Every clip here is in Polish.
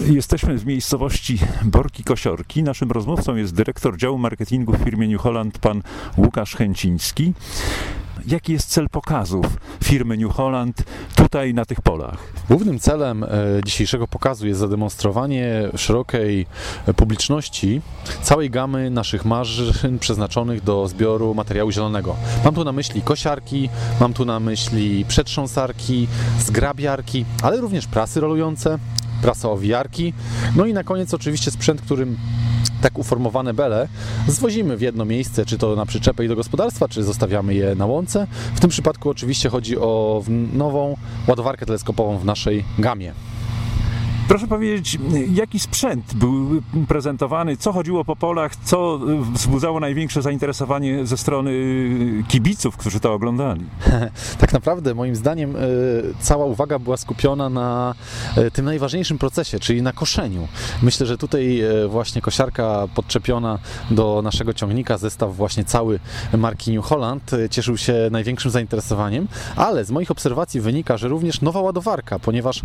Jesteśmy w miejscowości Borki Kosiorki. Naszym rozmówcą jest dyrektor działu marketingu w firmie New Holland, pan Łukasz Chęciński. Jaki jest cel pokazów firmy New Holland tutaj na tych polach? Głównym celem e, dzisiejszego pokazu jest zademonstrowanie szerokiej publiczności całej gamy naszych maszyn przeznaczonych do zbioru materiału zielonego. Mam tu na myśli kosiarki, mam tu na myśli przetrząsarki, zgrabiarki, ale również prasy rolujące, prasowiarki. No i na koniec oczywiście sprzęt, którym tak uformowane bele zwozimy w jedno miejsce, czy to na przyczepę i do gospodarstwa, czy zostawiamy je na łące. W tym przypadku oczywiście chodzi o nową ładowarkę teleskopową w naszej gamie. Proszę powiedzieć, jaki sprzęt był prezentowany, co chodziło po polach, co wzbudzało największe zainteresowanie ze strony kibiców, którzy to oglądali? tak naprawdę, moim zdaniem, e, cała uwaga była skupiona na e, tym najważniejszym procesie, czyli na koszeniu. Myślę, że tutaj e, właśnie kosiarka podczepiona do naszego ciągnika, zestaw właśnie cały marki New Holland, cieszył się największym zainteresowaniem, ale z moich obserwacji wynika, że również nowa ładowarka, ponieważ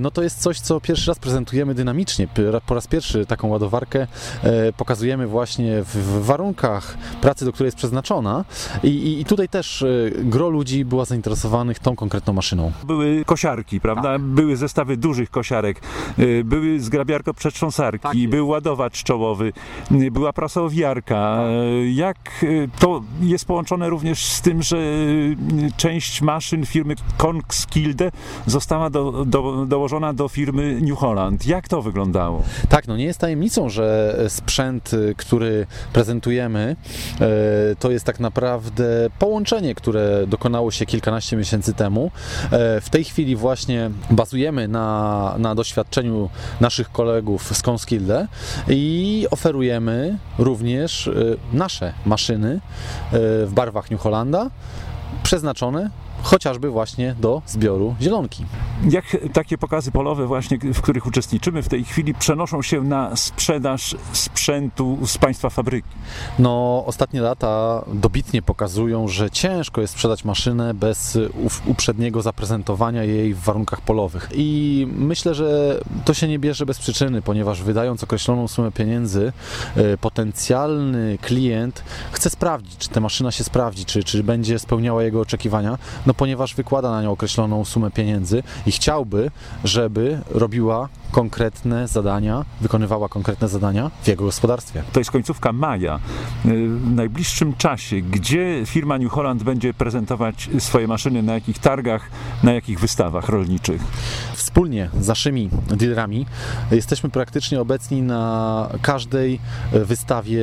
no to jest coś, co pierwszy raz prezentujemy dynamicznie. Po raz pierwszy taką ładowarkę e, pokazujemy właśnie w warunkach pracy, do której jest przeznaczona i, i tutaj też e, gro ludzi była zainteresowanych tą konkretną maszyną. Były kosiarki, prawda? Tak. Były zestawy dużych kosiarek, e, były zgrabiarko-przetrząsarki, tak był ładowacz czołowy, była prasowiarka. Tak. Jak to jest połączone również z tym, że część maszyn firmy Konskilde została do, do, dołożona do firmy New Holland. Jak to wyglądało? Tak, no nie jest tajemnicą, że sprzęt, y, który prezentujemy, y, to jest tak naprawdę połączenie, które dokonało się kilkanaście miesięcy temu. Y, w tej chwili właśnie bazujemy na, na doświadczeniu naszych kolegów z Conskilde i oferujemy również nasze maszyny w barwach New Hollanda przeznaczone chociażby właśnie do zbioru zielonki. Jak takie pokazy polowe właśnie, w których uczestniczymy w tej chwili, przenoszą się na sprzedaż sprzętu z Państwa fabryki? No, ostatnie lata dobitnie pokazują, że ciężko jest sprzedać maszynę bez uprzedniego zaprezentowania jej w warunkach polowych. I myślę, że to się nie bierze bez przyczyny, ponieważ wydając określoną sumę pieniędzy, e, potencjalny klient chce sprawdzić, czy ta maszyna się sprawdzi, czy, czy będzie spełniała jego oczekiwania. No no ponieważ wykłada na nią określoną sumę pieniędzy i chciałby, żeby robiła konkretne zadania, wykonywała konkretne zadania w jego gospodarstwie. To jest końcówka maja. W najbliższym czasie, gdzie firma New Holland będzie prezentować swoje maszyny, na jakich targach, na jakich wystawach rolniczych? Wspólnie z naszymi dealerami jesteśmy praktycznie obecni na każdej wystawie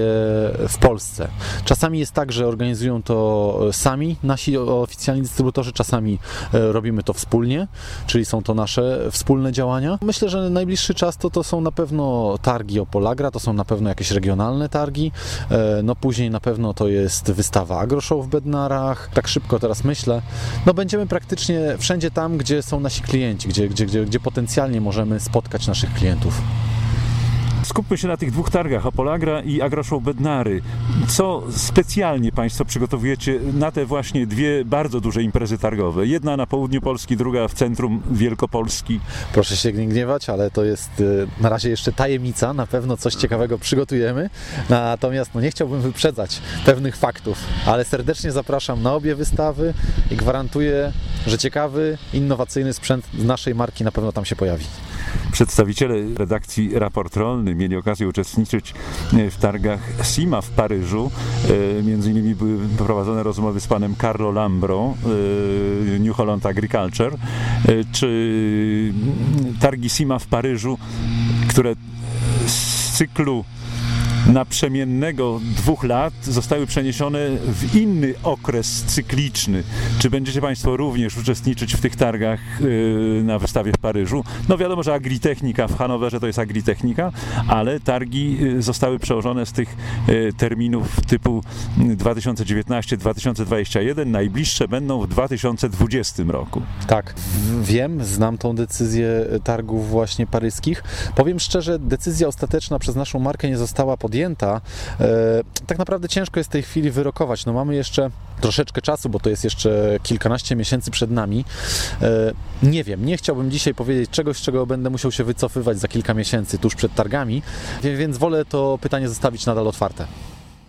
w Polsce. Czasami jest tak, że organizują to sami nasi oficjalni dystrybutorzy, czasami e, robimy to wspólnie, czyli są to nasze wspólne działania. Myślę, że najbliższy czas to, to są na pewno targi Opolagra, to są na pewno jakieś regionalne targi, e, no później na pewno to jest wystawa AgroShow w Bednarach, tak szybko teraz myślę. No będziemy praktycznie wszędzie tam, gdzie są nasi klienci, gdzie, gdzie, gdzie, gdzie potencjalnie możemy spotkać naszych klientów. Skupmy się na tych dwóch targach, Apolagra i Agroshow Bednary. Co specjalnie Państwo przygotowujecie na te właśnie dwie bardzo duże imprezy targowe? Jedna na południu Polski, druga w centrum Wielkopolski. Proszę się nie gniewać, ale to jest y, na razie jeszcze tajemnica. Na pewno coś ciekawego przygotujemy. Natomiast no, nie chciałbym wyprzedzać pewnych faktów, ale serdecznie zapraszam na obie wystawy i gwarantuję, że ciekawy, innowacyjny sprzęt z naszej marki na pewno tam się pojawi. Przedstawiciele redakcji Raport Rolny mieli okazję uczestniczyć w targach SIMA w Paryżu. E, między innymi były prowadzone rozmowy z panem Carlo Lambro, e, New Holland Agriculture, e, czy targi SIMA w Paryżu, które z cyklu naprzemiennego dwóch lat zostały przeniesione w inny okres cykliczny. Czy będziecie Państwo również uczestniczyć w tych targach yy, na wystawie w Paryżu? No wiadomo, że agritechnika w Hanowerze to jest agritechnika, ale targi yy, zostały przełożone z tych yy, terminów typu 2019-2021. Najbliższe będą w 2020 roku. Tak, wiem, znam tą decyzję targów właśnie paryskich. Powiem szczerze, decyzja ostateczna przez naszą markę nie została podjęta podjęta, tak naprawdę ciężko jest w tej chwili wyrokować. No mamy jeszcze troszeczkę czasu, bo to jest jeszcze kilkanaście miesięcy przed nami. Nie wiem, nie chciałbym dzisiaj powiedzieć czegoś, czego będę musiał się wycofywać za kilka miesięcy tuż przed targami, więc wolę to pytanie zostawić nadal otwarte.